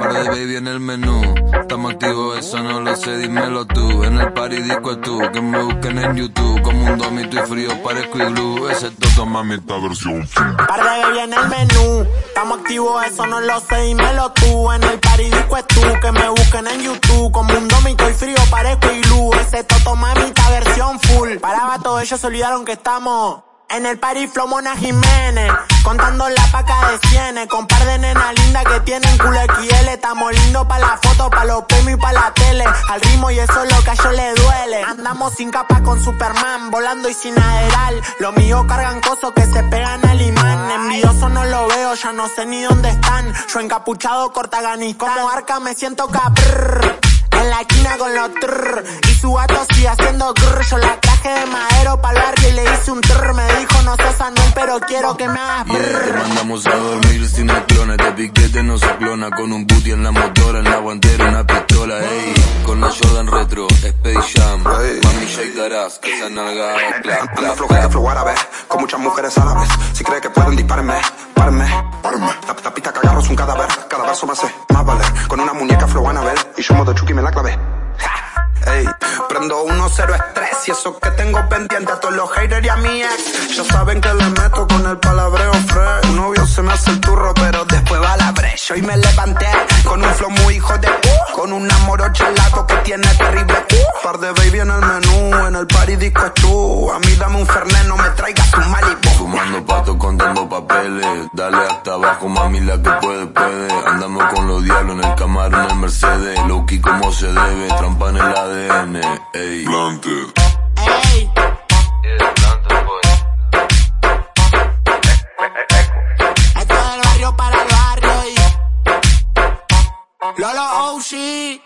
Para de baby en el menú, estamos activos, eso no lo sé, dímelo tú. En el party disco es tú, que me busquen en YouTube. Como un domito y frío, parezco y blue. Ese toca mami esta versión. full. Par de baby en el menú, estamos activos, eso no lo sé, dímelo tú. En el party disco es tú, que me busquen en YouTube. Como un domito y frío, parezco y blue. Ese toto mami esta versión full. Paraba todo, ellos se olvidaron que estamos en el party Flomona Jiménez, contando la paca de cienes, con par de nenas lindas que tienen culo XL. Estamos lindos pa' la foto, pa' los premios y pa' la tele. Al ritmo y eso es lo que a ellos le duele. Andamos sin capa con Superman, volando y sin aderal. Los míos cargan cosas que se pegan al imán. Envidioso no lo veo, ya no sé ni dónde están. Yo encapuchado, cortaganis, como arca me siento caprr. En la esquina con los trrr, y su gato sigue haciendo grrr. Yo la traje de madero pa'l barrio y le hice un trrr. Pero quiero que me hagas yeah, Te mandamos a dormir sin clones, de piquete no se clona. Con un booty en la motora, en la guantera una pistola, ey. Con la Jordan retro, Space Jam. Mami shake that que esa nalga clap, clap, clap. flow árabe, con muchas mujeres árabes. Si crees que pueden dispararme, párenme, párenme. La, la pista que agarro es un cadáver, cada verso me hace más valer. Con una muñeca flow Anabel, y yo modo Chucky me la clave. Prendo uno cero estrés y eso que tengo pendiente a todos los haters y a mi ex. Ya saben que le meto con el palabreo fresh. Novio se me hace el turro, pero después va la brecha. Y me levanté flow muy hijo de con un amor chalato que tiene terrible Par de baby en el menú, en el party disco es tú. A mí dame un fernet, no me traigas un Malibu. Fumando pato, contando papeles. Dale hasta abajo, mami, la que puede, puede. Andamos con los diablos en el Camaro, en el Mercedes. Loki como se debe, trampa en el ADN. Ey. Planted. Ey. Lala, oh shit.